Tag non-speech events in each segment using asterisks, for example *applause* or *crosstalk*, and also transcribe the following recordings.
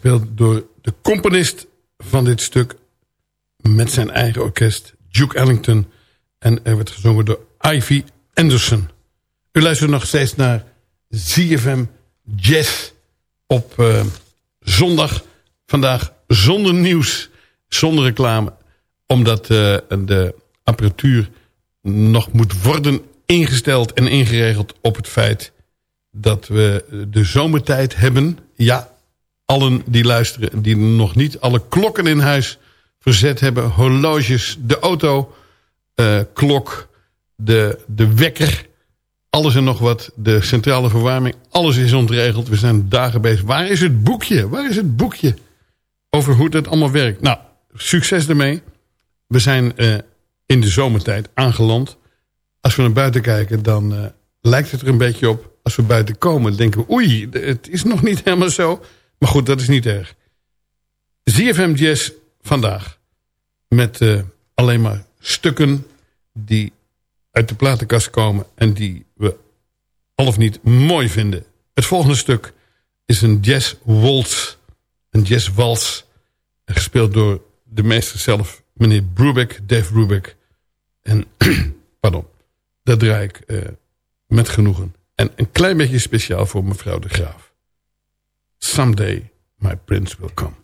gespeeld door de componist van dit stuk. Met zijn eigen orkest, Duke Ellington. En er werd gezongen door Ivy Anderson. U luistert nog steeds naar ZFM Jazz op uh, zondag. Vandaag zonder nieuws, zonder reclame. Omdat uh, de apparatuur nog moet worden ingesteld en ingeregeld op het feit dat we de zomertijd hebben. Ja, allen die luisteren, die nog niet alle klokken in huis verzet hebben. Horloges, de auto, uh, klok, de, de wekker. Alles en nog wat. De centrale verwarming. Alles is ontregeld. We zijn dagen bezig. Waar is het boekje? Waar is het boekje? Over hoe dat allemaal werkt. Nou, succes ermee. We zijn uh, in de zomertijd aangeland. Als we naar buiten kijken, dan uh, lijkt het er een beetje op. Als we buiten komen, denken we... oei, het is nog niet helemaal zo. Maar goed, dat is niet erg. ZFM Jazz vandaag. Met uh, alleen maar stukken die uit de platenkast komen... en die we al of niet mooi vinden. Het volgende stuk is een jazz waltz. Een jazz wals. Gespeeld door de meester zelf, meneer Brubeck, Dave Brubeck. En, *clears throat* pardon, dat draai ik uh, met genoegen. En een klein beetje speciaal voor mevrouw de Graaf. Someday my prince will come.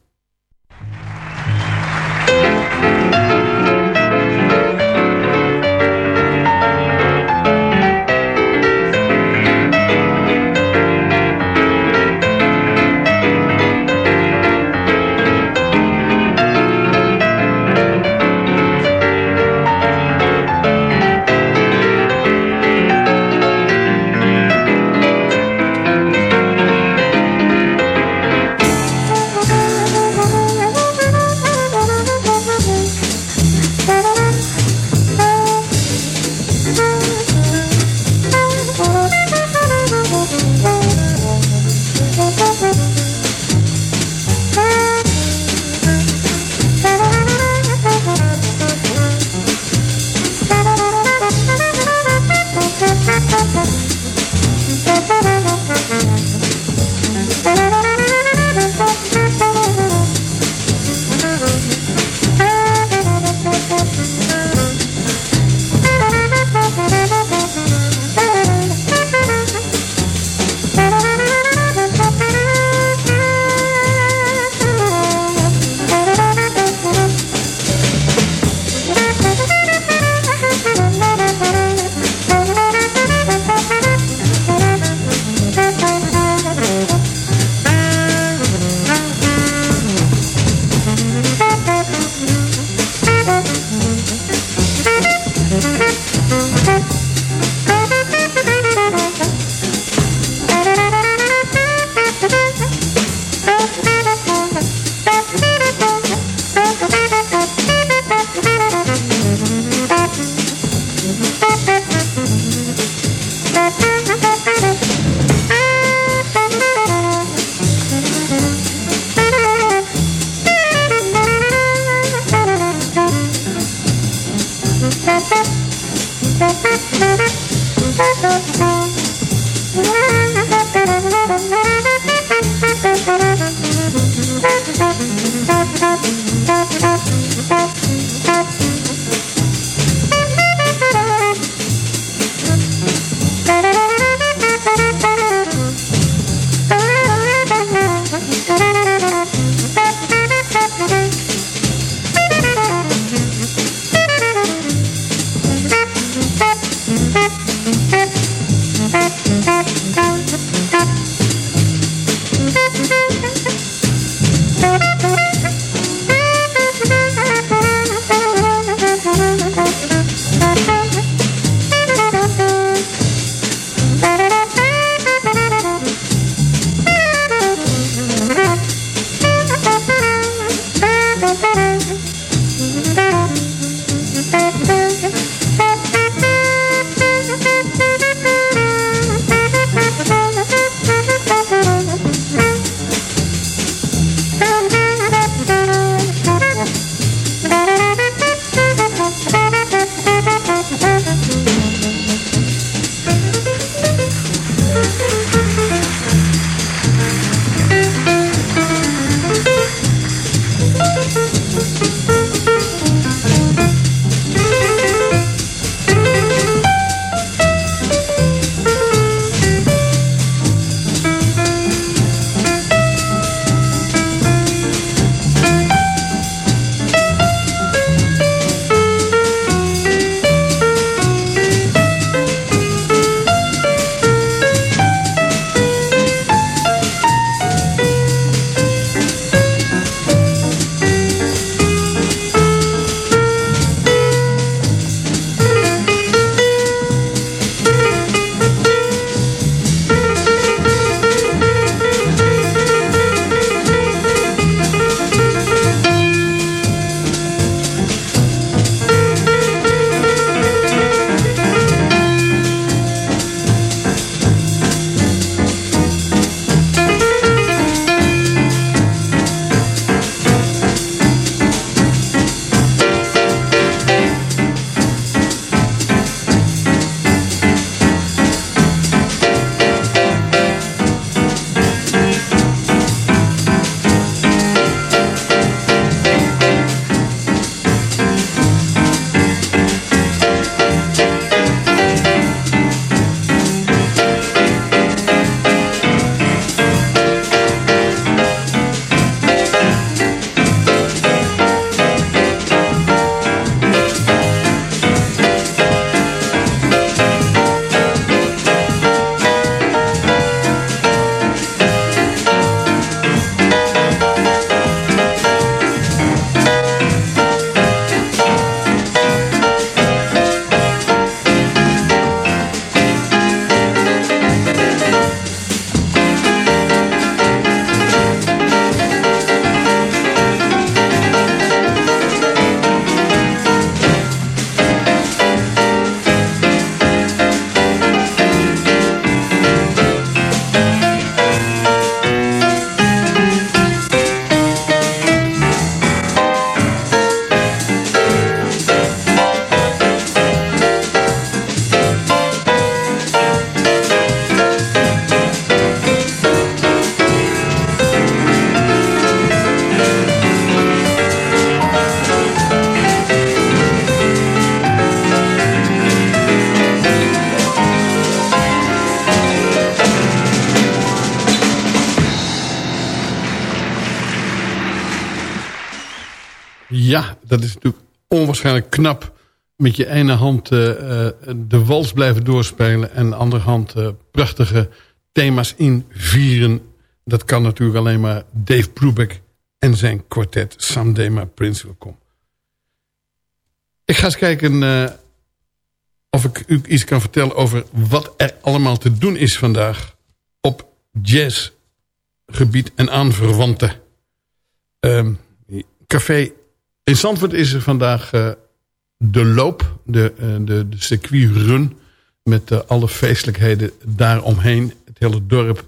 Is natuurlijk onwaarschijnlijk knap. Met je ene hand uh, de wals blijven doorspelen... en de andere hand uh, prachtige thema's invieren. Dat kan natuurlijk alleen maar Dave Brubeck en zijn kwartet My Prince Will Come. Ik ga eens kijken of ik u iets kan vertellen over wat er allemaal te doen is vandaag op jazzgebied en aanverwanten. Um, café in Zandvoort is er vandaag uh, de loop, de, uh, de, de circuitrun met uh, alle feestelijkheden daaromheen. Het hele dorp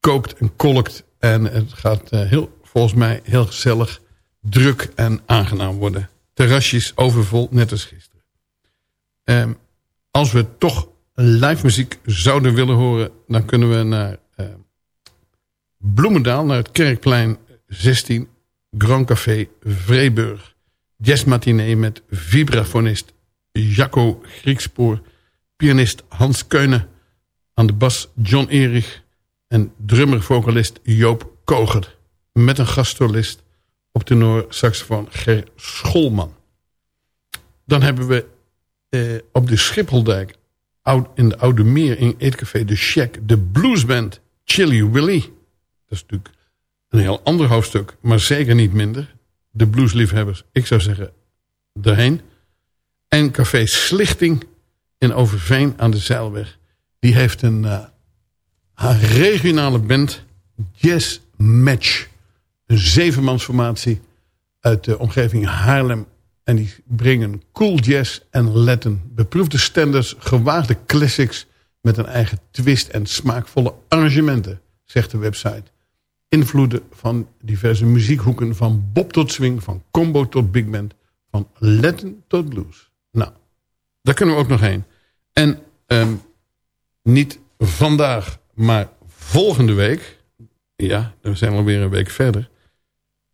kookt en kolkt en het gaat heel, volgens mij heel gezellig, druk en aangenaam worden. Terrasjes overvol, net als gisteren. Um, als we toch live muziek zouden willen horen... dan kunnen we naar Bloemendaal, naar het Kerkplein 16... Grand Café Vreeburg. Jazzmatinee met vibrafonist Jacco Griekspoor... pianist Hans Keunen, aan de bas John Erich... en drummer-vocalist Joop Koger... met een gastsolist op tenor saxofoon Ger Scholman. Dan hebben we eh, op de Schipholdijk... in de Oude Meer in Eetcafé De Shack... de bluesband Chili Willy. Dat is natuurlijk een heel ander hoofdstuk... maar zeker niet minder. De bluesliefhebbers, ik zou zeggen, erheen. En Café Slichting in Overveen aan de Zeilweg... die heeft een uh, regionale band... Jazz Match. Een zevenmansformatie uit de omgeving Haarlem en die brengen cool jazz en Latin. Beproefde standards, gewaagde classics... met een eigen twist en smaakvolle arrangementen, zegt de website. Invloeden van diverse muziekhoeken... van bop tot swing, van combo tot big band... van Latin tot blues. Nou, daar kunnen we ook nog heen. En um, niet vandaag, maar volgende week... ja, we zijn alweer een week verder...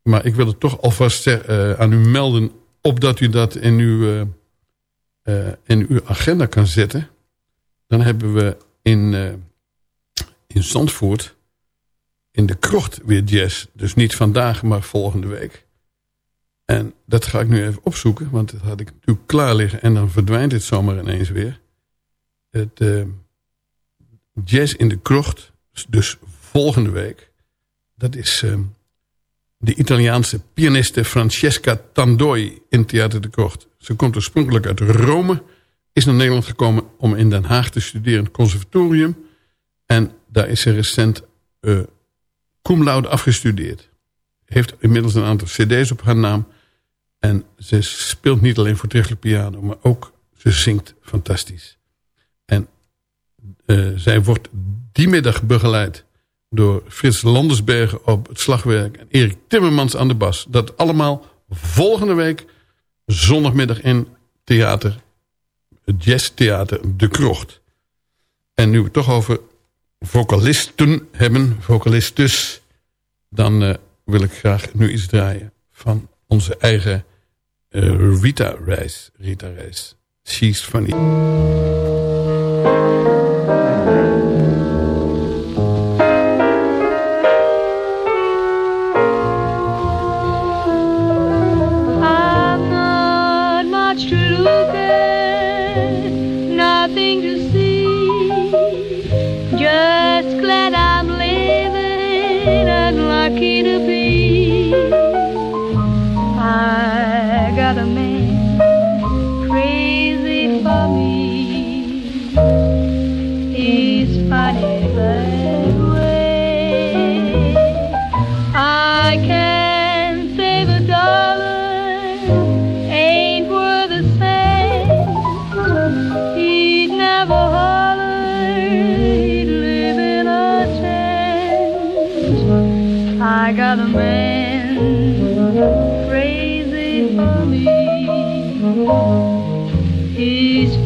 maar ik wil het toch alvast uh, aan u melden opdat u dat in uw, uh, uh, in uw agenda kan zetten... dan hebben we in, in Zandvoort in de krocht weer jazz. Dus niet vandaag, maar volgende week. En dat ga ik nu even opzoeken, want dat had ik natuurlijk klaar liggen... en dan verdwijnt het zomaar ineens weer. Het jazz in de krocht, dus volgende week... dat is de Italiaanse pianiste Francesca Tandoi in Theater de Krocht. Ze komt oorspronkelijk uit Rome, is naar Nederland gekomen om in Den Haag te studeren het conservatorium. En daar is ze recent uh, cum laude afgestudeerd. Heeft inmiddels een aantal cd's op haar naam. En ze speelt niet alleen voortreffelijk piano, maar ook ze zingt fantastisch. En uh, zij wordt die middag begeleid door Frits Landersbergen op het slagwerk... en Erik Timmermans aan de bas. Dat allemaal volgende week zondagmiddag in theater, het jazztheater De Krocht. En nu we het toch over vocalisten hebben, vocalistes... dan uh, wil ik graag nu iets draaien van onze eigen uh, Rita Reis. Rita Reis. She's funny.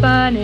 funny.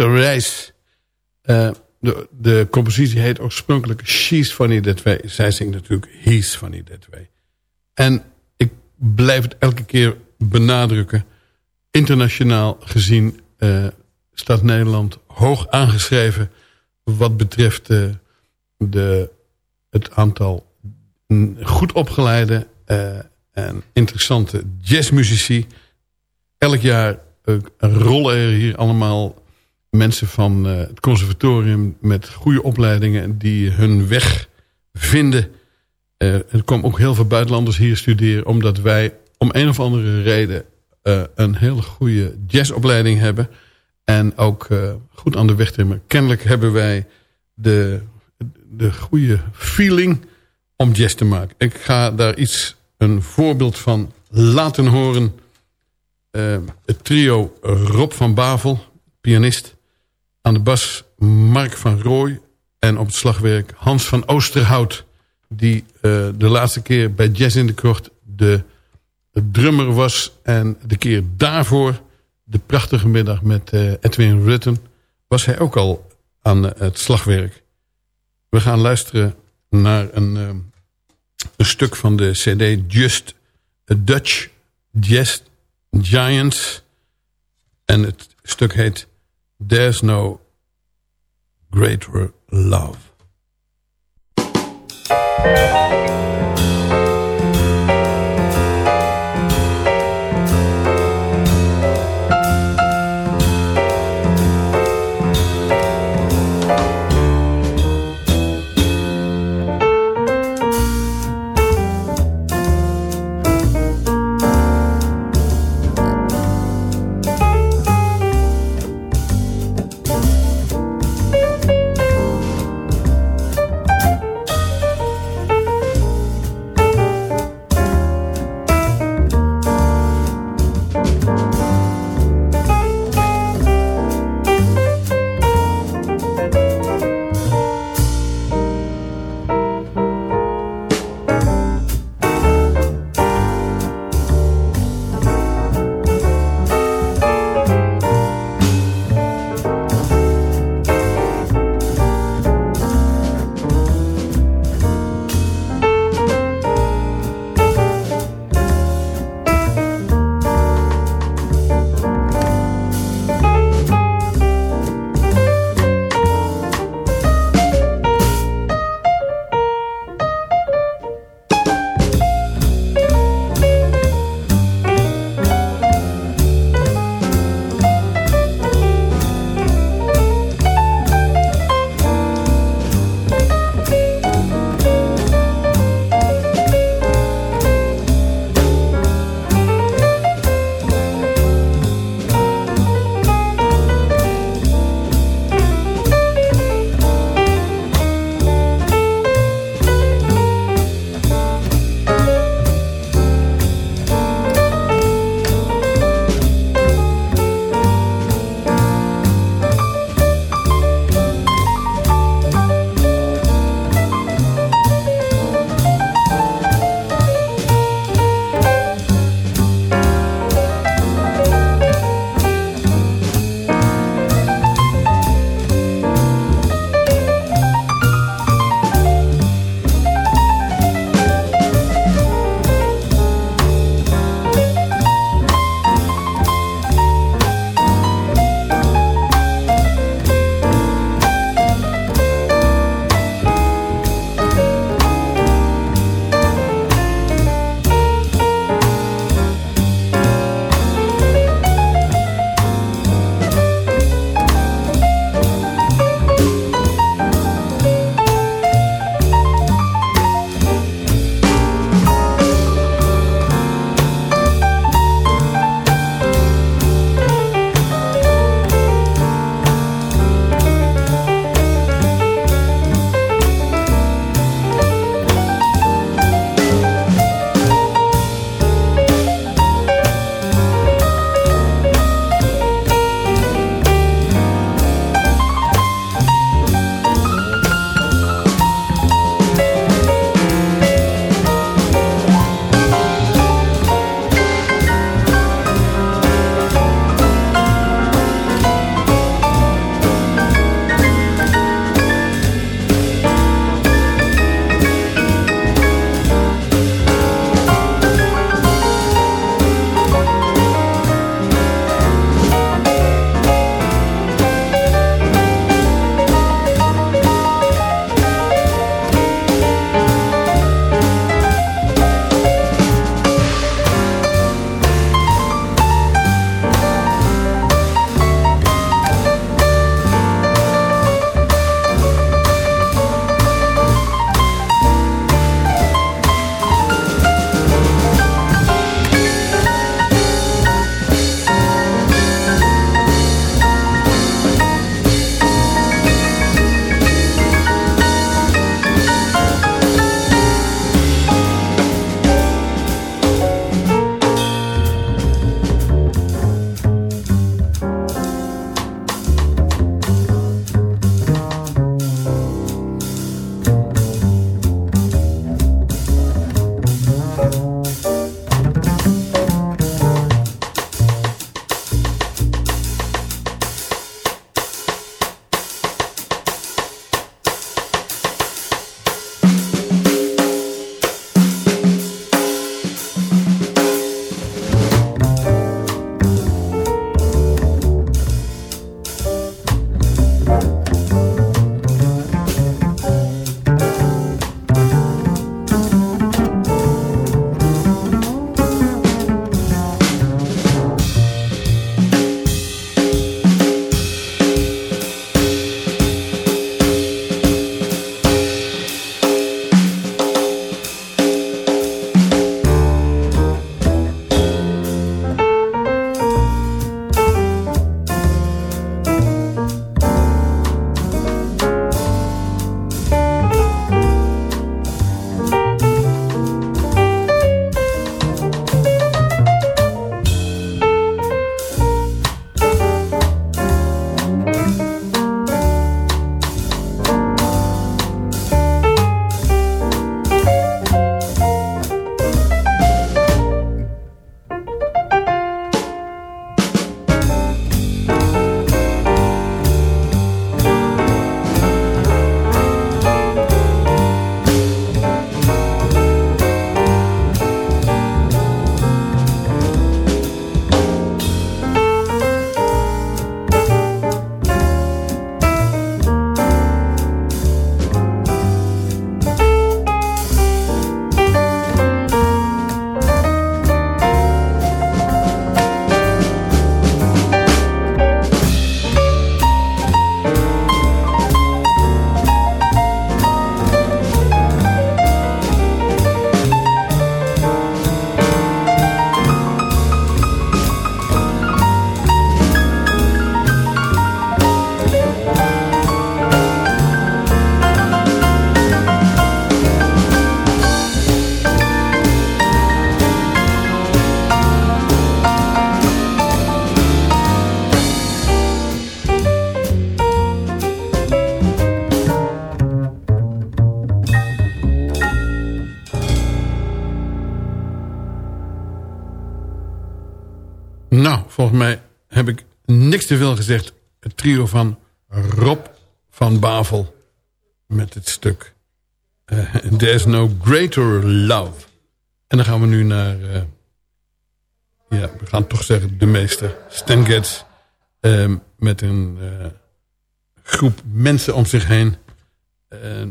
Rita Reis. Eh, de, de compositie heet oorspronkelijk She's Funny That Way. Zij zingt natuurlijk He's Funny That Way. En ik blijf het elke keer benadrukken. Internationaal gezien eh, staat Nederland hoog aangeschreven... wat betreft eh, de, het aantal goed opgeleide en interessante jazzmuzici. Elk jaar rollen er hier allemaal mensen van eh, het conservatorium... met goede opleidingen die hun weg vinden. Eh, er komen ook heel veel buitenlanders hier studeren... omdat wij om een of andere reden eh, een hele goede jazzopleiding hebben... en ook goed aan de weg timmen. Kennelijk hebben wij de, de goede feeling om jazz te maken. Ik ga daar iets, een voorbeeld van laten horen... Het trio Rob van Bavel, pianist. Aan de bas Mark van Rooij. En op het slagwerk Hans van Oosterhout. Die eh, de laatste keer bij Jazz in de Krocht de, drummer was. En de keer daarvoor, de prachtige middag met eh, Edwin Rutten... was hij ook al aan eh, het slagwerk. We gaan luisteren naar een, een stuk van de cd Just a Dutch Jazz Giants. En het stuk heet There's No Greater Love. Te veel gezegd. Het trio van Rob van Bavel met het stuk uh, There's No Greater Love. En dan gaan we nu naar, uh, ja, we gaan toch zeggen de meester, Stan Getz, uh, met een uh, groep mensen om zich heen.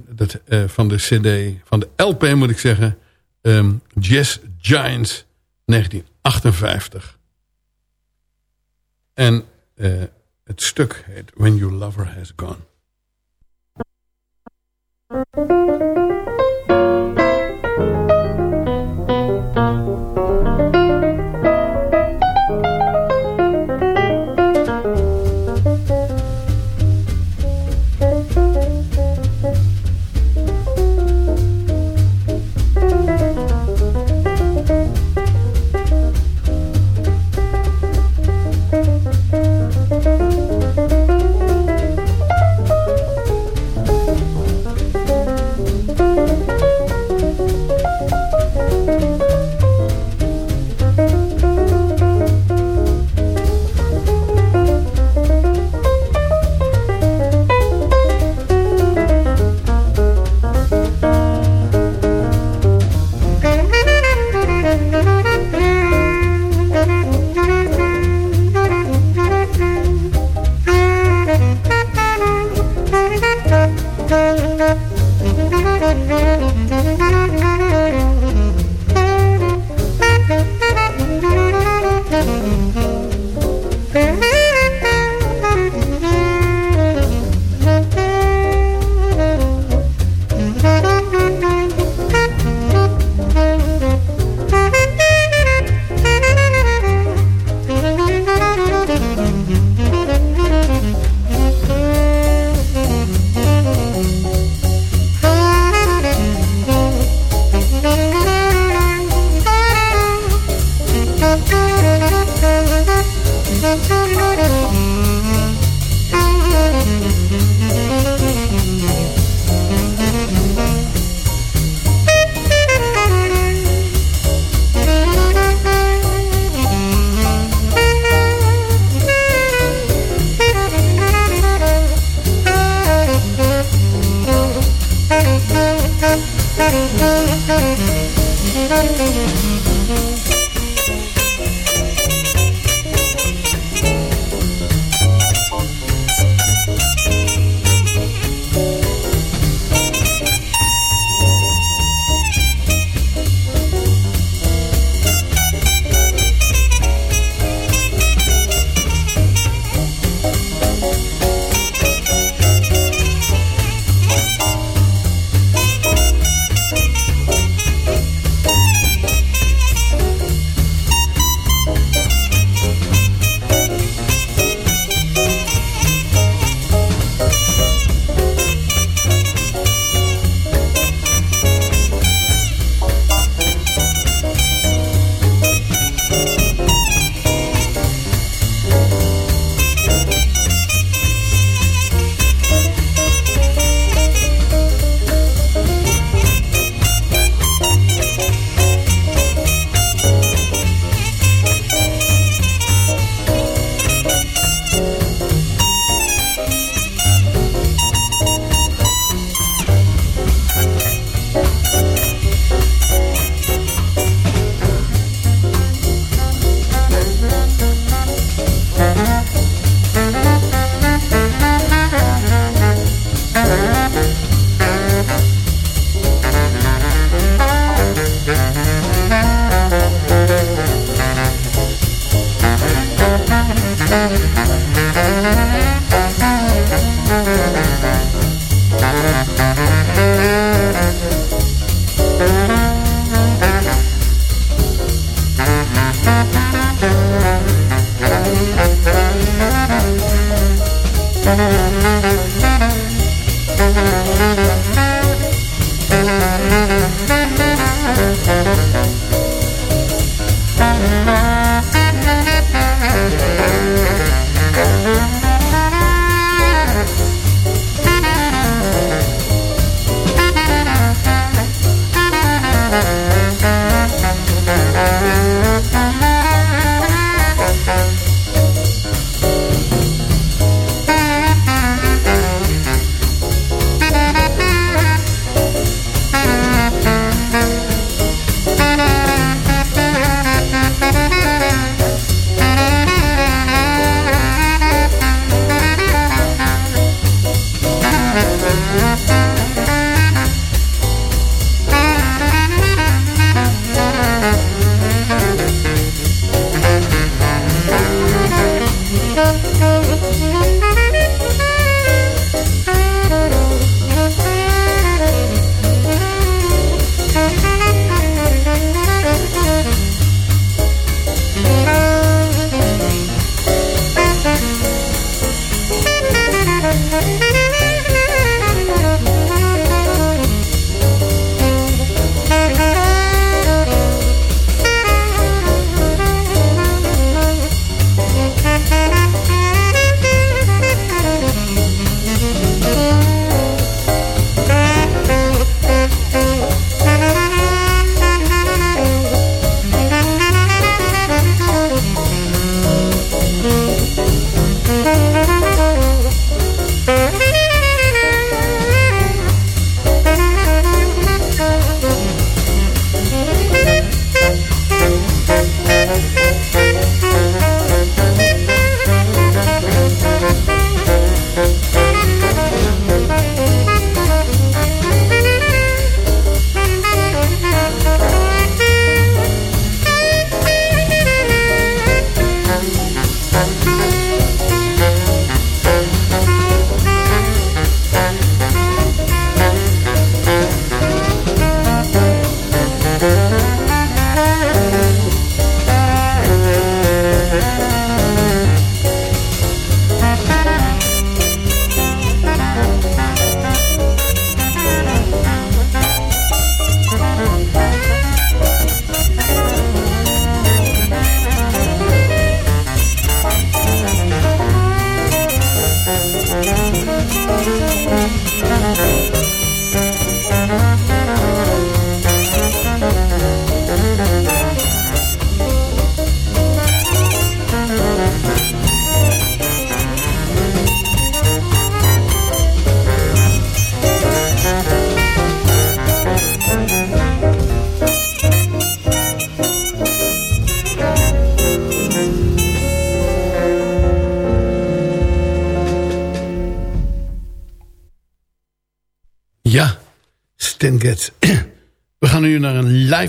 dat, van de cd, van de LP moet ik zeggen, um, Jazz Giants 1958. En Eh, het stuk heet When Your Lover Has Gone.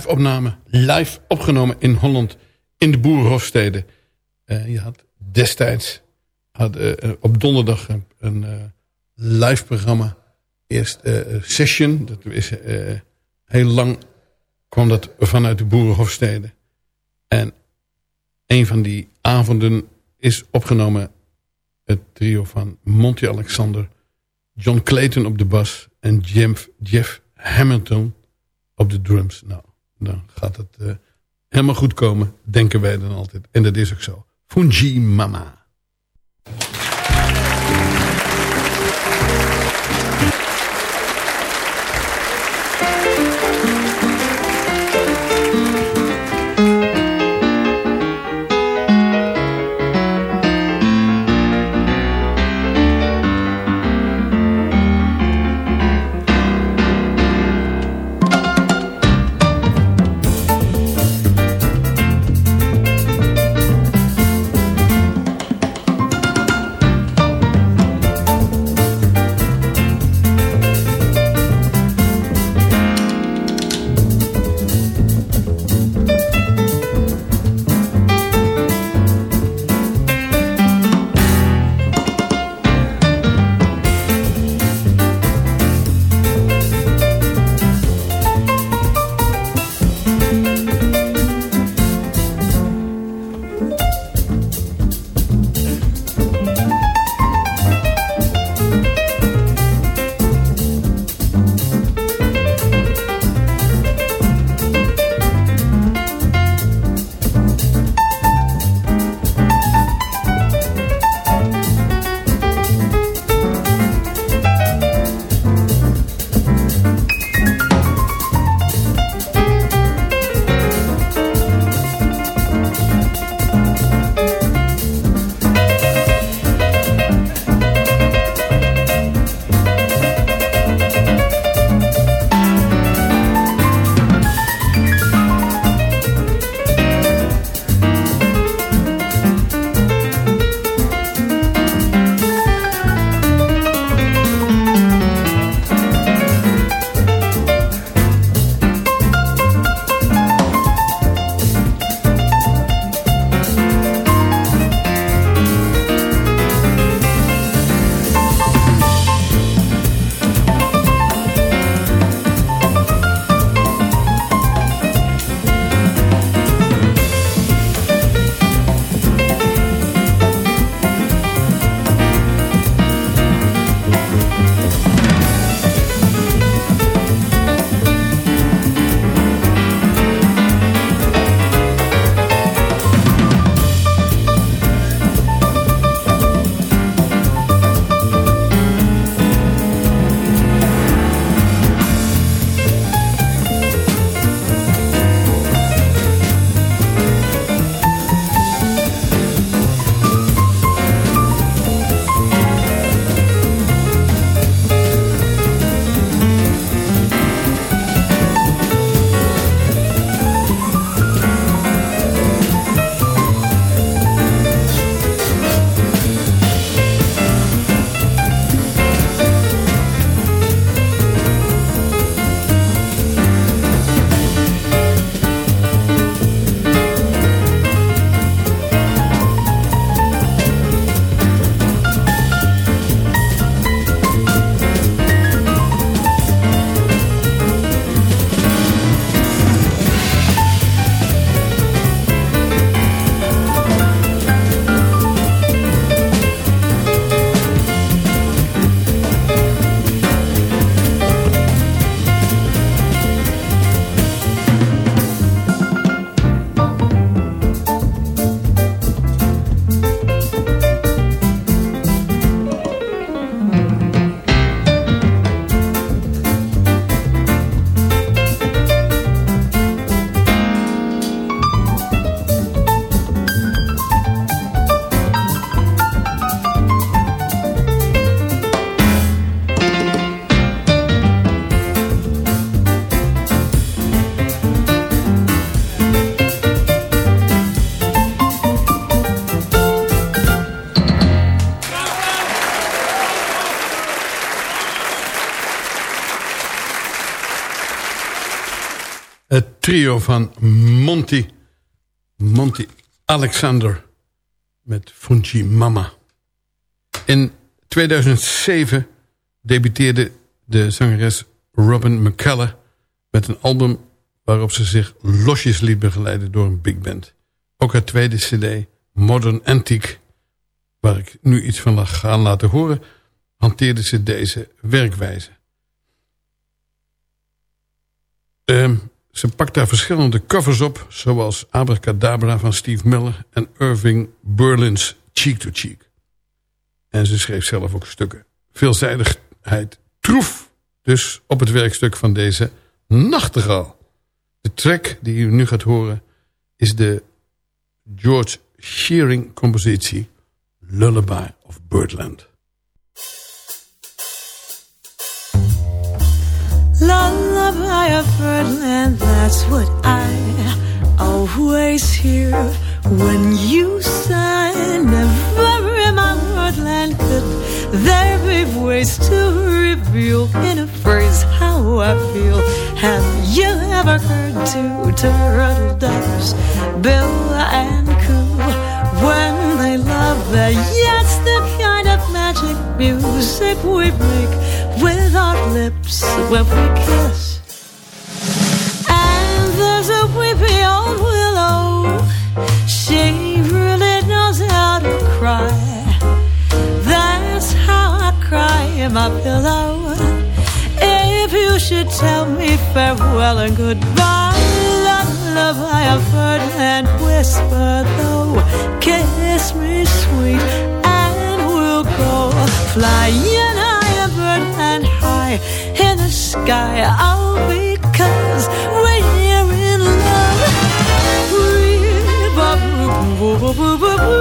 Live opname. Live opgenomen in Holland. In de Boerenhofsteden. Uh, je had destijds had, uh, op donderdag een, een live programma. Eerst Session. Dat is heel lang kwam dat vanuit de Boerenhofsteden. En een van die avonden is opgenomen het trio van Monty Alexander, John Clayton op de bas en Jeff, Jeff Hamilton op de drums. Nou, dan gaat het uh, helemaal goed komen, denken wij dan altijd. En dat is ook zo. Fungi Mama. Trio van Monty. Monty Alexander met Funchi Mama. In 2007 debuteerde de zangeres Robin McCullough... met een album waarop ze zich losjes liet begeleiden door een big band. Ook haar tweede cd, Modern Antique... waar ik nu iets van ga laten horen... hanteerde ze deze werkwijze. Uh, ze pakt daar verschillende covers op... zoals Abracadabra van Steve Miller... en Irving Berlin's Cheek to Cheek. En ze schreef zelf ook stukken. Veelzijdigheid troef dus op het werkstuk van deze nachtegaal. De track die u nu gaat horen... is de George Shearing compositie... Lullaby of Birdland. Lullaby of birdland, that's what I always hear when you sigh. Never in my wordland could there be ways to reveal in a phrase how I feel. Have you ever heard two turtle doves, bill and coo, when they love? Yes, the magic music we make with our lips when we kiss. And there's a weepy old willow, she really knows how to cry. That's how I cry in my pillow. If you should tell me farewell and goodbye, lullaby I've heard and whisper though, kiss me flying high, a bird and high in the sky. All because we're in love. Love, love, love, love, love,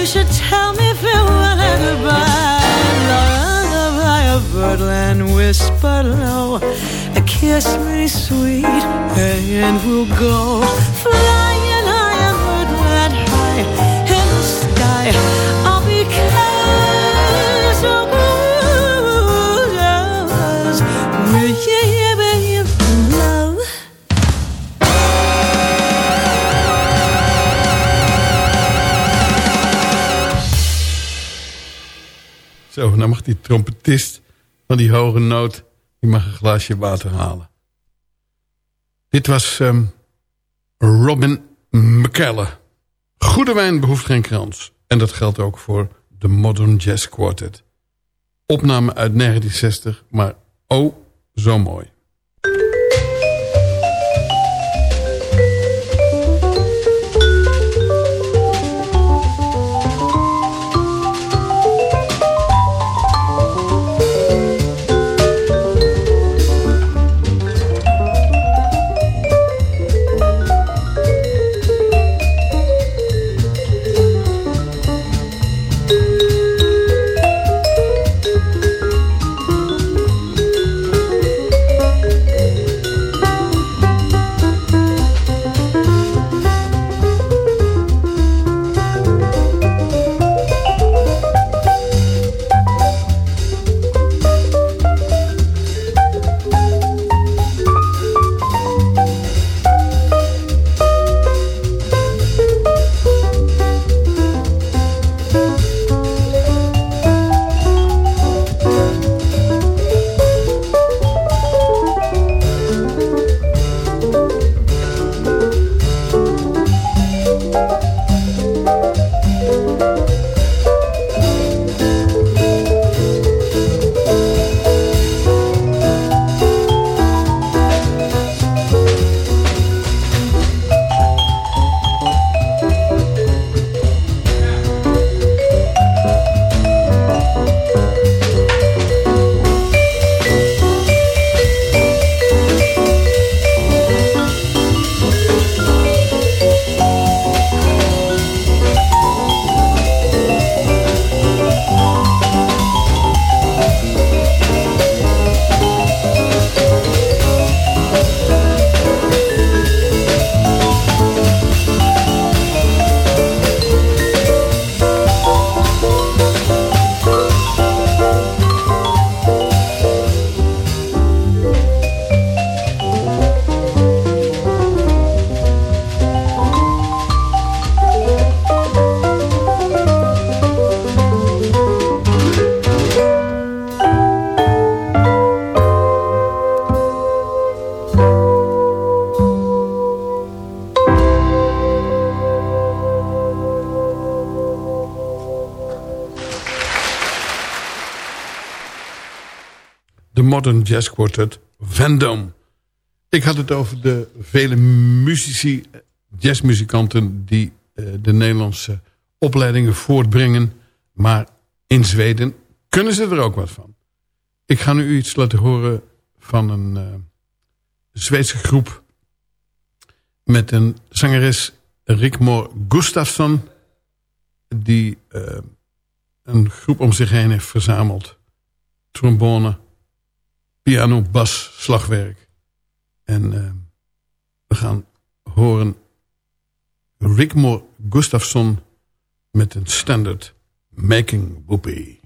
You should tell me if farewell and goodbye. Lullaby of birdland, whisper low. Kiss me sweet, and we'll go flying high and birdland high in the sky. I'll be. Zo, dan mag die trompetist van die hoge noot... die mag een glaasje water halen. Dit was um, Robin McKellar. Goede wijn behoeft geen krans. En dat geldt ook voor de Modern Jazz Quartet. Opname uit 1960, maar oh, zo mooi. Jazz Quartet Vendome. Ik had het over de vele muzici, jazzmuzikanten... die eh, de Nederlandse opleidingen voortbrengen. Maar in Zweden kunnen ze er ook wat van. Ik ga nu iets laten horen van een uh, Zweedse groep... met een zangeres Rikmor Gustafsson... die eh, een groep om zich heen heeft verzameld. Trombone, piano, bas, slagwerk. En eh, we gaan horen Rickmore Gustafsson met een standard Making Whoopee.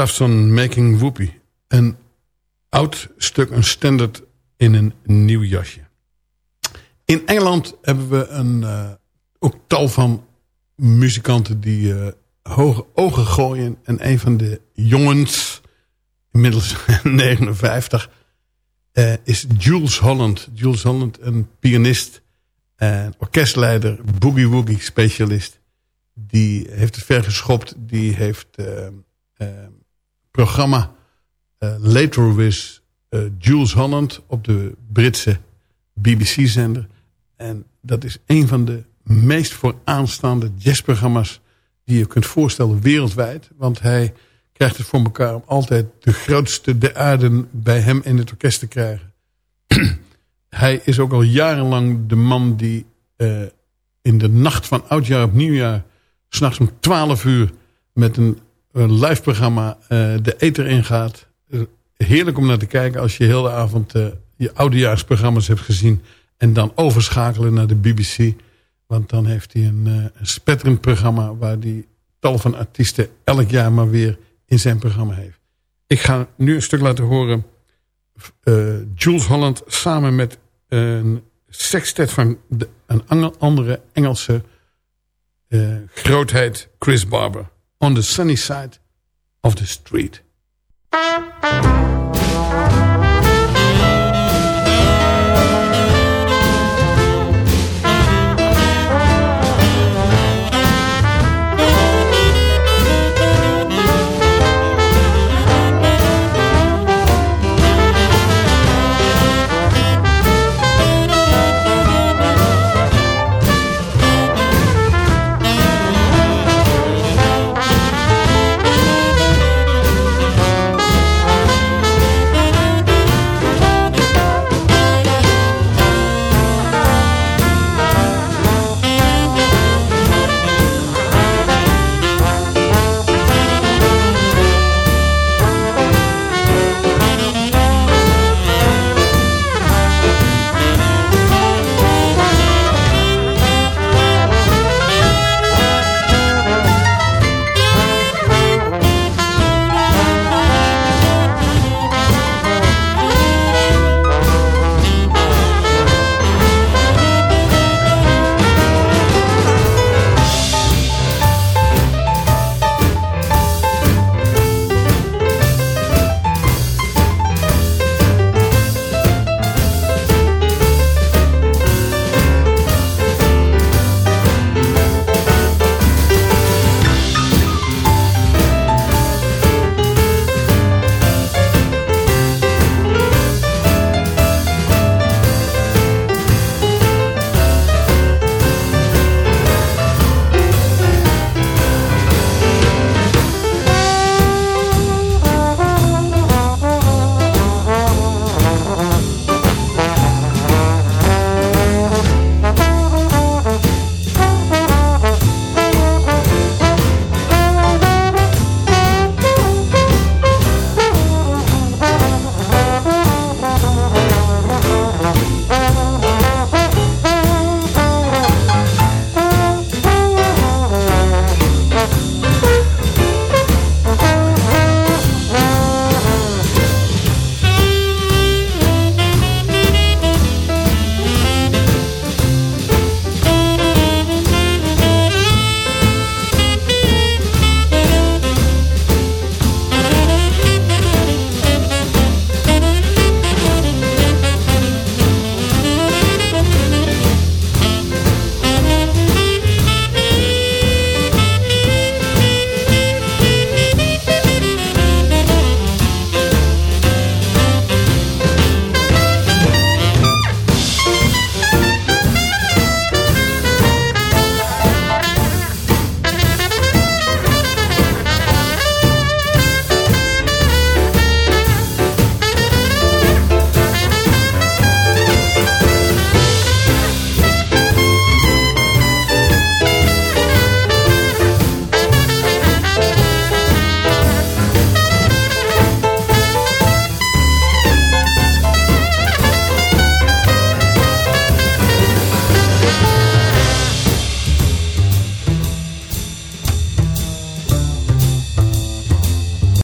Gustafsson Making Whoopie. Een oud stuk, een standard in een nieuw jasje. In Engeland hebben we een, eh, ook tal van muzikanten die uh, hoge ogen gooien. En een van de jongens, inmiddels *laughs* 59, eh, is Jules Holland. Jules Holland, een pianist en orkestleider, boogie-woogie specialist. Die heeft het ver geschopt. Die heeft programma Later with Jules Holland op de Britse BBC-zender. En dat is een van de meest vooraanstaande jazzprogramma's die je kunt voorstellen wereldwijd. Want hij krijgt het voor elkaar om altijd de grootste de aarde bij hem in het orkest te krijgen. *clears throat* hij is ook al jarenlang de man die uh, in de nacht van oudjaar op nieuwjaar... s'nachts om 12 uur met een, een live programma uh, de ether ingaat. Heerlijk om naar te kijken als je heel de avond je oudejaarsprogramma's hebt gezien... en dan overschakelen naar de BBC... Want dan heeft hij een, uh, een spetterend programma... waar hij tal van artiesten elk jaar maar weer in zijn programma heeft. Ik ga nu een stuk laten horen... Jules Holland samen met een sextet van een andere Engelse grootheid... Chris Barber. On the sunny side of the street.